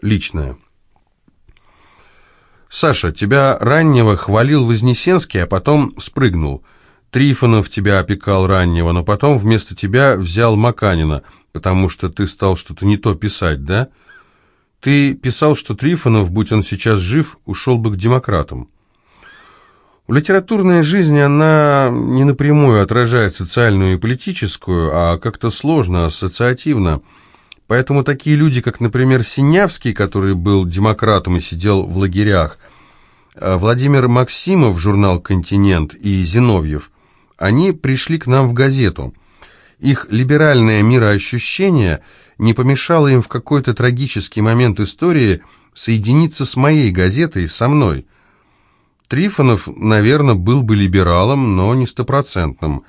Личное. Саша, тебя раннего хвалил Вознесенский, а потом спрыгнул. Трифонов тебя опекал раннего, но потом вместо тебя взял Маканина, потому что ты стал что-то не то писать, да? Ты писал, что Трифонов, будь он сейчас жив, ушел бы к демократам. Литературная жизнь, она не напрямую отражает социальную и политическую, а как-то сложно, ассоциативно. Поэтому такие люди, как, например, Синявский, который был демократом и сидел в лагерях, а Владимир Максимов, журнал «Континент» и Зиновьев, они пришли к нам в газету. Их либеральное мироощущение не помешало им в какой-то трагический момент истории соединиться с моей газетой, со мной – Трифонов, наверное, был бы либералом, но не стопроцентным.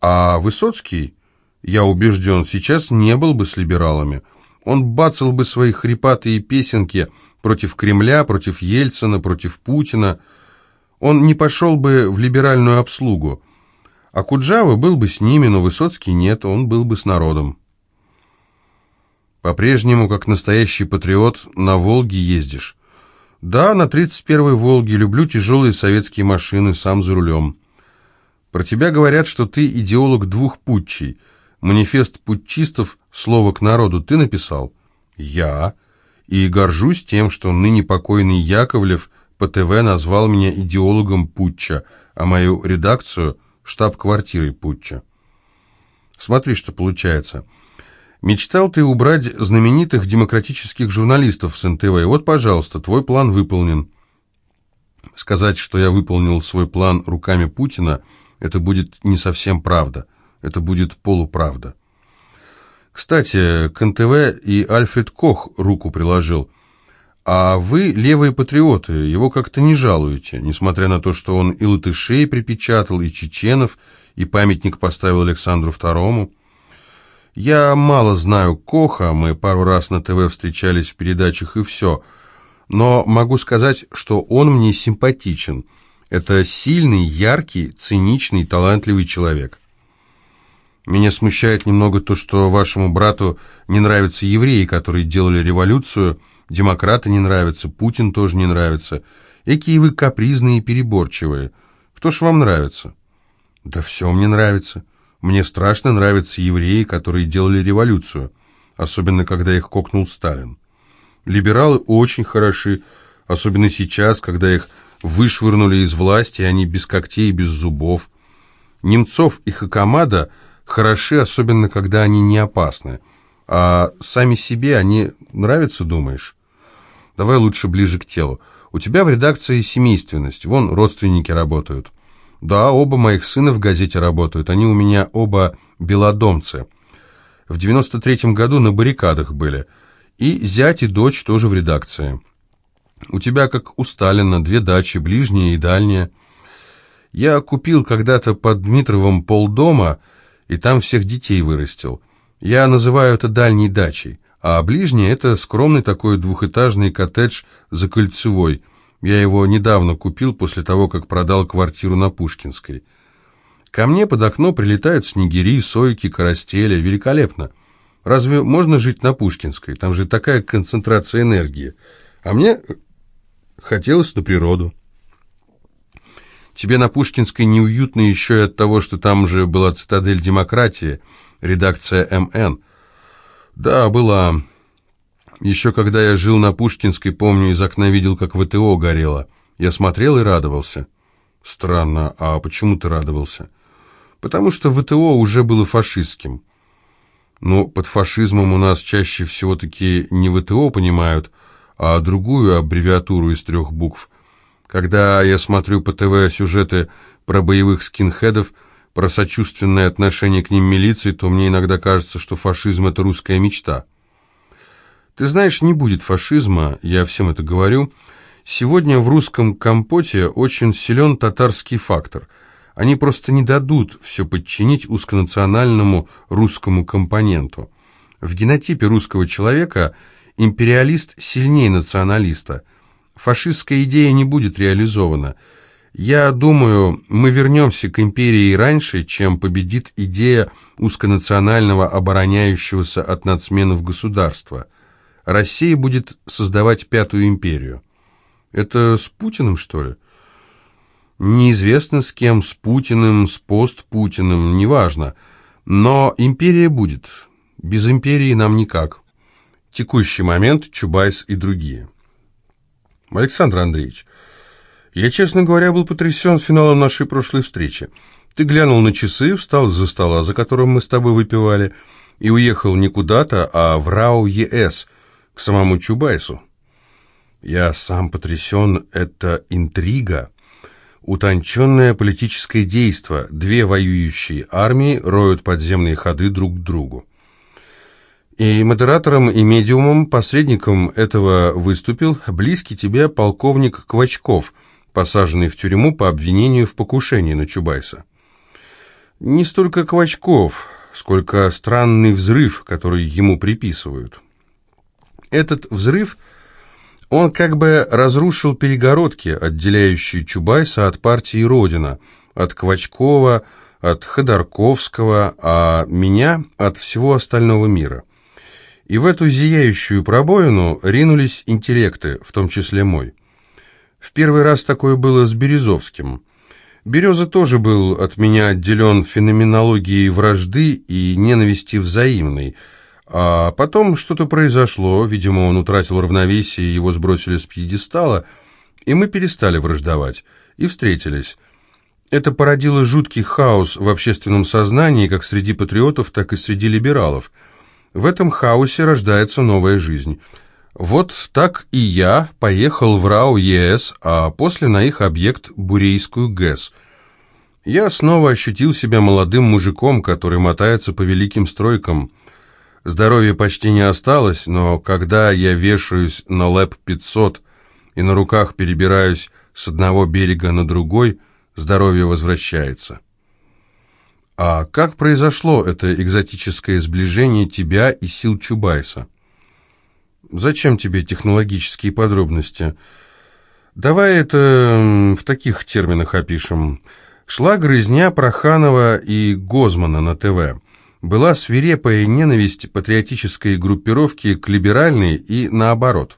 А Высоцкий, я убежден, сейчас не был бы с либералами. Он бацал бы свои хрипатые песенки против Кремля, против Ельцина, против Путина. Он не пошел бы в либеральную обслугу. А Куджава был бы с ними, но Высоцкий нет, он был бы с народом. По-прежнему, как настоящий патриот, на Волге ездишь. Да, на 31-й Волге, люблю тяжелые советские машины, сам за рулем. Про тебя говорят, что ты идеолог двух путчей. Манифест путчистов «Слово к народу» ты написал? Я. И горжусь тем, что ныне покойный Яковлев по ТВ назвал меня идеологом путча, а мою редакцию – штаб-квартирой путча. Смотри, что получается – Мечтал ты убрать знаменитых демократических журналистов с НТВ. Вот, пожалуйста, твой план выполнен. Сказать, что я выполнил свой план руками Путина, это будет не совсем правда. Это будет полуправда. Кстати, к НТВ и Альфред Кох руку приложил. А вы, левые патриоты, его как-то не жалуете, несмотря на то, что он и латышей припечатал, и чеченов, и памятник поставил Александру Второму. Я мало знаю Коха, мы пару раз на ТВ встречались в передачах и все, но могу сказать, что он мне симпатичен. Это сильный, яркий, циничный, талантливый человек. Меня смущает немного то, что вашему брату не нравятся евреи, которые делали революцию, демократы не нравятся, Путин тоже не нравится. Какие вы капризные и переборчивые. Кто ж вам нравится? Да все мне нравится. Мне страшно нравятся евреи, которые делали революцию, особенно когда их кокнул Сталин. Либералы очень хороши, особенно сейчас, когда их вышвырнули из власти, и они без когтей и без зубов. Немцов и Хакамада хороши, особенно когда они не опасны. А сами себе они нравятся, думаешь? Давай лучше ближе к телу. У тебя в редакции семейственность, вон родственники работают. Да, оба моих сына в газете работают, они у меня оба белодомцы. В 93-м году на баррикадах были. И зять и дочь тоже в редакции. У тебя, как у Сталина, две дачи, ближняя и дальняя. Я купил когда-то под Дмитровым полдома, и там всех детей вырастил. Я называю это дальней дачей, а ближняя – это скромный такой двухэтажный коттедж за Кольцевой – я его недавно купил после того, как продал квартиру на Пушкинской. Ко мне под окно прилетают снегири, сойки, карастели. Великолепно. Разве можно жить на Пушкинской? Там же такая концентрация энергии. А мне хотелось на природу. Тебе на Пушкинской неуютно еще и от того, что там же была цитадель демократии, редакция МН. Да, была. Еще когда я жил на Пушкинской, помню, из окна видел, как ВТО горело. Я смотрел и радовался. Странно, а почему ты радовался? Потому что ВТО уже было фашистским. Но под фашизмом у нас чаще всего такие не ВТО понимают, а другую аббревиатуру из трех букв. Когда я смотрю по ТВ сюжеты про боевых скинхедов, про сочувственное отношение к ним милиции, то мне иногда кажется, что фашизм – это русская мечта. Ты знаешь, не будет фашизма, я всем это говорю. Сегодня в русском компоте очень силен татарский фактор. Они просто не дадут все подчинить узконациональному русскому компоненту. В генотипе русского человека империалист сильнее националиста. Фашистская идея не будет реализована. Я думаю, мы вернемся к империи раньше, чем победит идея узконационального обороняющегося от нацменов государства – Россия будет создавать Пятую империю. Это с Путиным, что ли? Неизвестно с кем, с Путиным, с постпутиным, неважно. Но империя будет. Без империи нам никак. Текущий момент, Чубайс и другие. Александр Андреевич, я, честно говоря, был потрясен финалом нашей прошлой встречи. Ты глянул на часы, встал из-за стола, за которым мы с тобой выпивали, и уехал не куда-то, а в РАО-ЕС, к самому Чубайсу. Я сам потрясен, это интрига, утонченное политическое действо, две воюющие армии роют подземные ходы друг к другу. И модератором и медиумом, посредником этого выступил близкий тебе полковник Квачков, посаженный в тюрьму по обвинению в покушении на Чубайса. Не столько Квачков, сколько странный взрыв, который ему приписывают. Этот взрыв, он как бы разрушил перегородки, отделяющие Чубайса от партии «Родина», от Квачкова, от Ходорковского, а меня от всего остального мира. И в эту зияющую пробоину ринулись интеллекты, в том числе мой. В первый раз такое было с Березовским. Береза тоже был от меня отделен феноменологией вражды и ненависти взаимной. А потом что-то произошло, видимо, он утратил равновесие, его сбросили с пьедестала, и мы перестали враждовать, и встретились. Это породило жуткий хаос в общественном сознании, как среди патриотов, так и среди либералов. В этом хаосе рождается новая жизнь. Вот так и я поехал в РАО ЕС, а после на их объект Бурейскую ГЭС. Я снова ощутил себя молодым мужиком, который мотается по великим стройкам. Здоровья почти не осталось, но когда я вешаюсь на ЛЭП-500 и на руках перебираюсь с одного берега на другой, здоровье возвращается. А как произошло это экзотическое сближение тебя и сил Чубайса? Зачем тебе технологические подробности? Давай это в таких терминах опишем. Шла грызня Проханова и Гозмана на ТВ. Была свирепая ненависть патриотической группировки к либеральной и наоборот.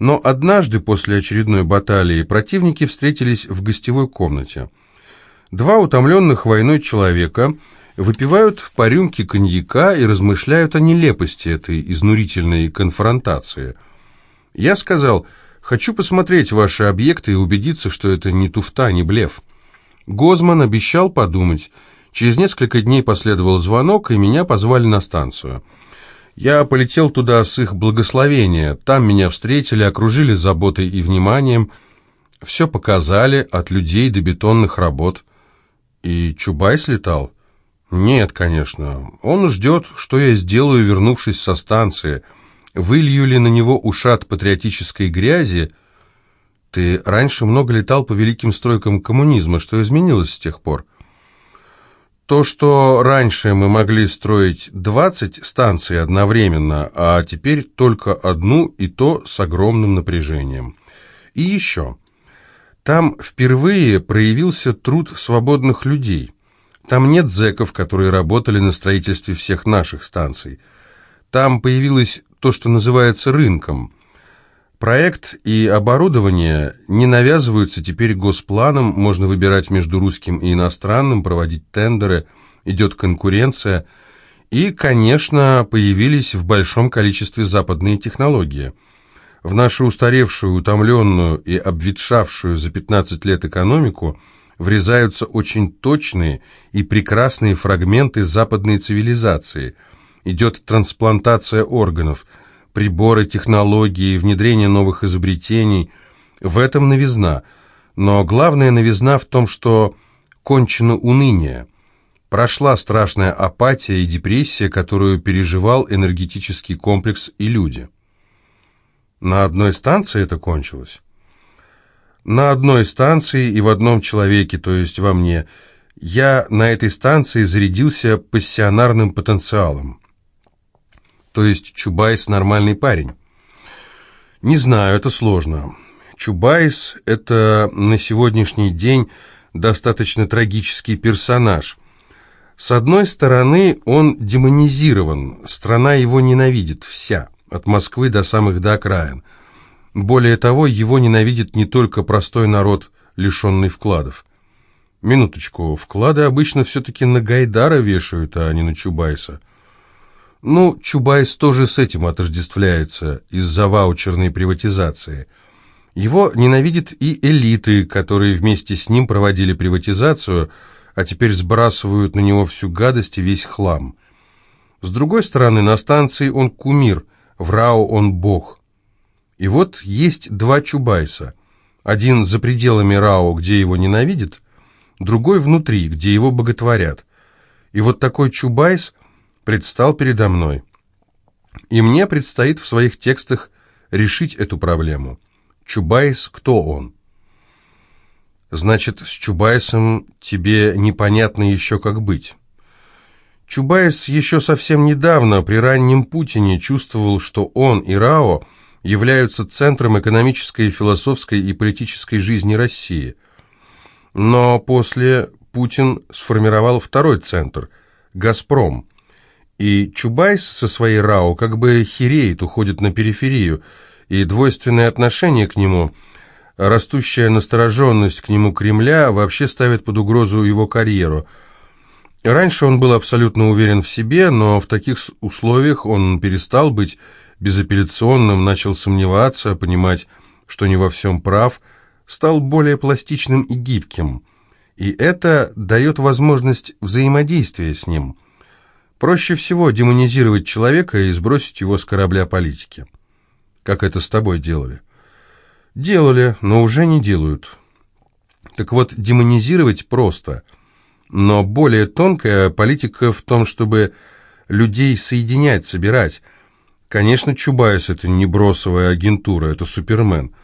Но однажды после очередной баталии противники встретились в гостевой комнате. Два утомленных войной человека – выпивают по рюмке коньяка и размышляют о нелепости этой изнурительной конфронтации. Я сказал, хочу посмотреть ваши объекты и убедиться, что это не туфта, не блеф. Гозман обещал подумать. Через несколько дней последовал звонок, и меня позвали на станцию. Я полетел туда с их благословения. Там меня встретили, окружили заботой и вниманием. Все показали, от людей до бетонных работ. И Чубай слетал. «Нет, конечно. Он ждет, что я сделаю, вернувшись со станции. Вылью ли на него ушат патриотической грязи? Ты раньше много летал по великим стройкам коммунизма. Что изменилось с тех пор?» То, что раньше мы могли строить 20 станций одновременно, а теперь только одну, и то с огромным напряжением. И еще. Там впервые проявился труд свободных людей – там нет зэков, которые работали на строительстве всех наших станций. Там появилось то, что называется рынком. Проект и оборудование не навязываются теперь госпланом, можно выбирать между русским и иностранным, проводить тендеры, идет конкуренция. И, конечно, появились в большом количестве западные технологии. В нашу устаревшую, утомленную и обветшавшую за 15 лет экономику – врезаются очень точные и прекрасные фрагменты западной цивилизации. Идет трансплантация органов, приборы, технологии, внедрение новых изобретений. В этом новизна. Но главная новизна в том, что кончено уныние. Прошла страшная апатия и депрессия, которую переживал энергетический комплекс и люди. На одной станции это кончилось на одной станции и в одном человеке, то есть во мне. Я на этой станции зарядился пассионарным потенциалом. То есть Чубайс нормальный парень. Не знаю, это сложно. Чубайс – это на сегодняшний день достаточно трагический персонаж. С одной стороны, он демонизирован, страна его ненавидит, вся. От Москвы до самых до окраин. Более того, его ненавидит не только простой народ, лишенный вкладов. Минуточку, вклады обычно все-таки на Гайдара вешают, а не на Чубайса. Ну, Чубайс тоже с этим отождествляется из-за ваучерной приватизации. Его ненавидят и элиты, которые вместе с ним проводили приватизацию, а теперь сбрасывают на него всю гадость и весь хлам. С другой стороны, на станции он кумир, в РАО он бог. И вот есть два Чубайса. Один за пределами РАО, где его ненавидят, другой внутри, где его боготворят. И вот такой Чубайс предстал передо мной. И мне предстоит в своих текстах решить эту проблему. Чубайс, кто он? Значит, с Чубайсом тебе непонятно еще как быть. Чубайс еще совсем недавно, при раннем Путине, чувствовал, что он и РАО являются центром экономической, философской и политической жизни России. Но после Путин сформировал второй центр – «Газпром». И Чубайс со своей РАО как бы хереет, уходит на периферию, и двойственное отношение к нему, растущая настороженность к нему Кремля вообще ставит под угрозу его карьеру. Раньше он был абсолютно уверен в себе, но в таких условиях он перестал быть безапелляционным, начал сомневаться, понимать, что не во всем прав, стал более пластичным и гибким. И это дает возможность взаимодействия с ним. Проще всего демонизировать человека и сбросить его с корабля политики. Как это с тобой делали? Делали, но уже не делают. Так вот, демонизировать просто. Но более тонкая политика в том, чтобы людей соединять, собирать. Конечно, Чубайс – это не бросовая агентура, это супермен.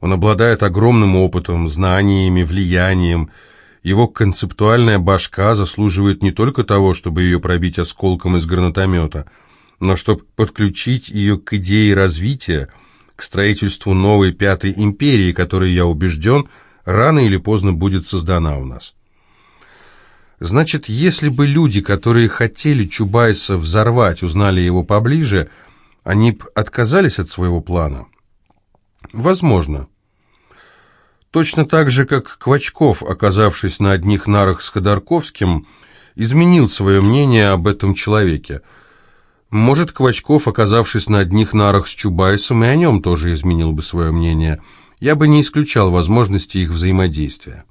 Он обладает огромным опытом, знаниями, влиянием. Его концептуальная башка заслуживает не только того, чтобы ее пробить осколком из гранатомета, но чтобы подключить ее к идее развития, к строительству новой Пятой империи, которая, я убежден, рано или поздно будет создана у нас. Значит, если бы люди, которые хотели Чубайса взорвать, узнали его поближе, они бы отказались от своего плана? Возможно. Точно так же, как Квачков, оказавшись на одних нарах с Ходорковским, изменил свое мнение об этом человеке. Может, Квачков, оказавшись на одних нарах с Чубайсом, и о нем тоже изменил бы свое мнение. Я бы не исключал возможности их взаимодействия.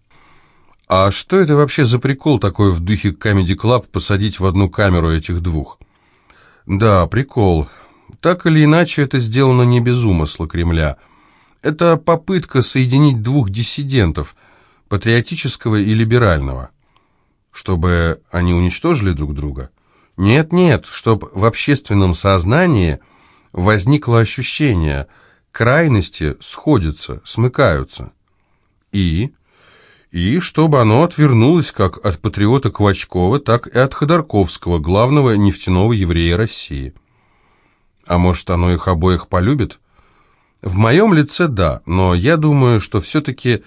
А что это вообще за прикол такой в духе Comedy Club посадить в одну камеру этих двух? Да, прикол. Так или иначе, это сделано не без умысла Кремля. Это попытка соединить двух диссидентов, патриотического и либерального. Чтобы они уничтожили друг друга? Нет-нет, чтобы в общественном сознании возникло ощущение, крайности сходятся, смыкаются. И и чтобы оно отвернулось как от патриота Квачкова, так и от Ходорковского, главного нефтяного еврея России. А может, оно их обоих полюбит? В моем лице да, но я думаю, что все-таки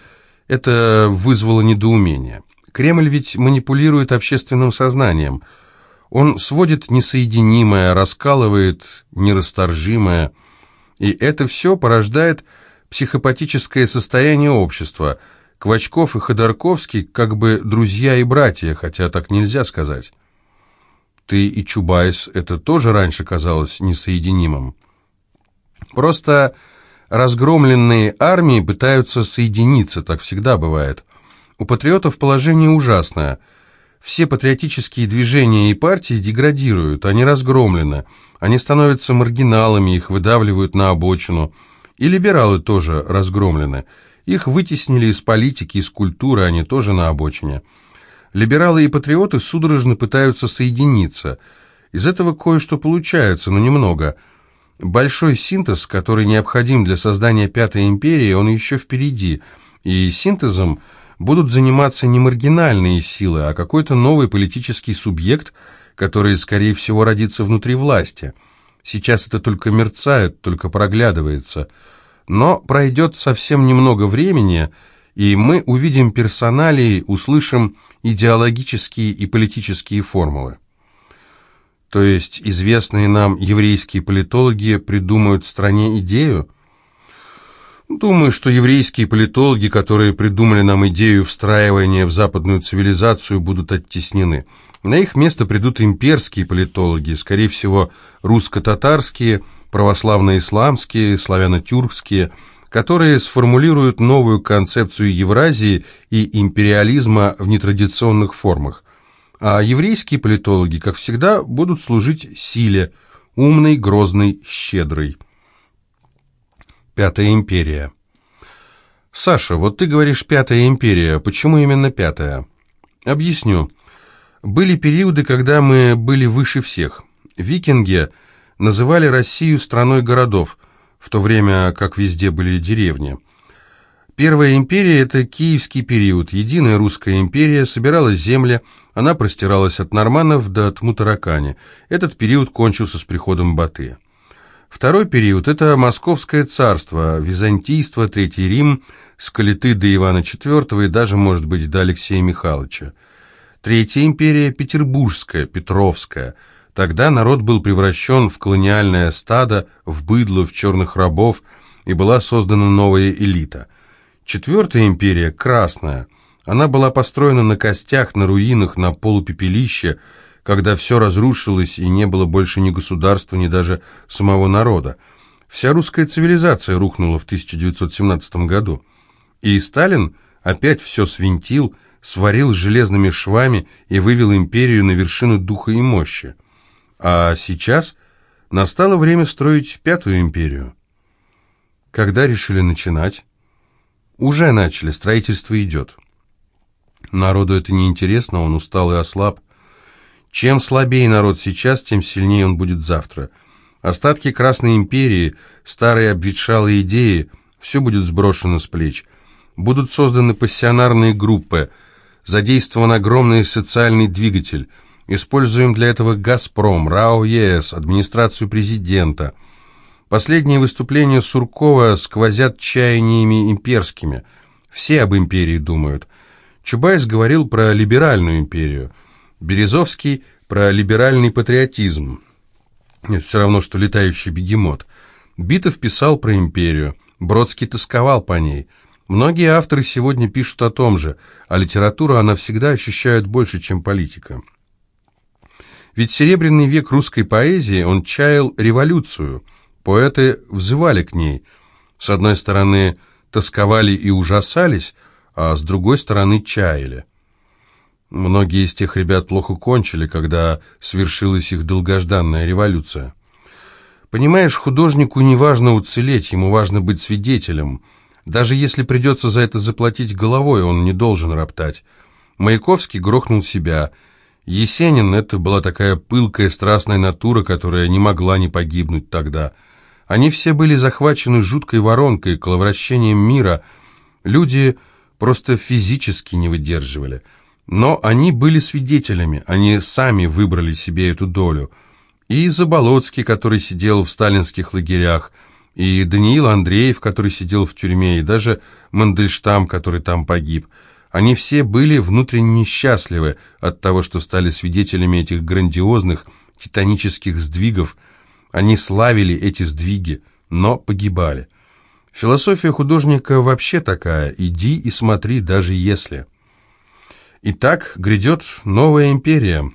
это вызвало недоумение. Кремль ведь манипулирует общественным сознанием. Он сводит несоединимое, раскалывает нерасторжимое, и это все порождает психопатическое состояние общества – Квачков и Ходорковский как бы друзья и братья, хотя так нельзя сказать. Ты и Чубайс, это тоже раньше казалось несоединимым. Просто разгромленные армии пытаются соединиться, так всегда бывает. У патриотов положение ужасное. Все патриотические движения и партии деградируют, они разгромлены, они становятся маргиналами, их выдавливают на обочину. И либералы тоже разгромлены – их вытеснили из политики, из культуры, они тоже на обочине. Либералы и патриоты судорожно пытаются соединиться. Из этого кое-что получается, но немного. Большой синтез, который необходим для создания Пятой империи, он еще впереди. И синтезом будут заниматься не маргинальные силы, а какой-то новый политический субъект, который, скорее всего, родится внутри власти. Сейчас это только мерцает, только проглядывается – но пройдет совсем немного времени, и мы увидим персоналии, услышим идеологические и политические формулы. То есть известные нам еврейские политологи придумают стране идею? Думаю, что еврейские политологи, которые придумали нам идею встраивания в западную цивилизацию, будут оттеснены. На их место придут имперские политологи, скорее всего, русско-татарские, православно-исламские, славяно-тюркские, которые сформулируют новую концепцию Евразии и империализма в нетрадиционных формах. А еврейские политологи, как всегда, будут служить силе, умной, грозной, щедрой. Пятая империя. Саша, вот ты говоришь «пятая империя». Почему именно пятая? Объясню. Были периоды, когда мы были выше всех. Викинги называли Россию страной городов, в то время как везде были деревни. Первая империя – это киевский период. Единая русская империя собирала земли, она простиралась от норманнов до Тмутаракани. Этот период кончился с приходом Батыя. Второй период – это Московское царство, Византийство, Третий Рим, с до Ивана IV и даже, может быть, до Алексея Михайловича. Третья империя – Петербургская, Петровская. Тогда народ был превращен в колониальное стадо, в быдло, в черных рабов, и была создана новая элита. Четвертая империя – Красная. Она была построена на костях, на руинах, на полупепелище – когда все разрушилось и не было больше ни государства, ни даже самого народа. Вся русская цивилизация рухнула в 1917 году. И Сталин опять все свинтил, сварил железными швами и вывел империю на вершину духа и мощи. А сейчас настало время строить пятую империю. Когда решили начинать? Уже начали, строительство идет. Народу это не интересно, он устал и ослаб. Чем слабее народ сейчас, тем сильнее он будет завтра. Остатки Красной империи, старые обветшалые идеи, все будет сброшено с плеч. Будут созданы пассионарные группы, задействован огромный социальный двигатель. Используем для этого «Газпром», РАО ЕС, администрацию президента. Последние выступления Суркова сквозят чаяниями имперскими. Все об империи думают. Чубайс говорил про либеральную империю – Березовский про либеральный патриотизм. Это все равно, что летающий бегемот. Битов писал про империю, Бродский тосковал по ней. Многие авторы сегодня пишут о том же, а литература она всегда ощущает больше, чем политика. Ведь серебряный век русской поэзии, он чаял революцию. Поэты взывали к ней. С одной стороны, тосковали и ужасались, а с другой стороны, чаяли. Многие из тех ребят плохо кончили, когда свершилась их долгожданная революция. Понимаешь, художнику не важно уцелеть, ему важно быть свидетелем. Даже если придется за это заплатить головой, он не должен роптать. Маяковский грохнул себя. Есенин — это была такая пылкая, страстная натура, которая не могла не погибнуть тогда. Они все были захвачены жуткой воронкой, коловращением мира. Люди просто физически не выдерживали — но они были свидетелями, они сами выбрали себе эту долю. И Заболоцкий, который сидел в сталинских лагерях, и Даниил Андреев, который сидел в тюрьме, и даже Мандельштам, который там погиб. Они все были внутренне счастливы от того, что стали свидетелями этих грандиозных титанических сдвигов. Они славили эти сдвиги, но погибали. Философия художника вообще такая «иди и смотри, даже если». Итак, грядет новая империя.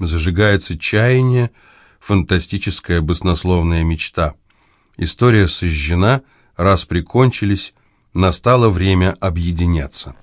Зажигается чаяние, фантастическая баснословная мечта. История сожжена, раз прикончились, настало время объединяться.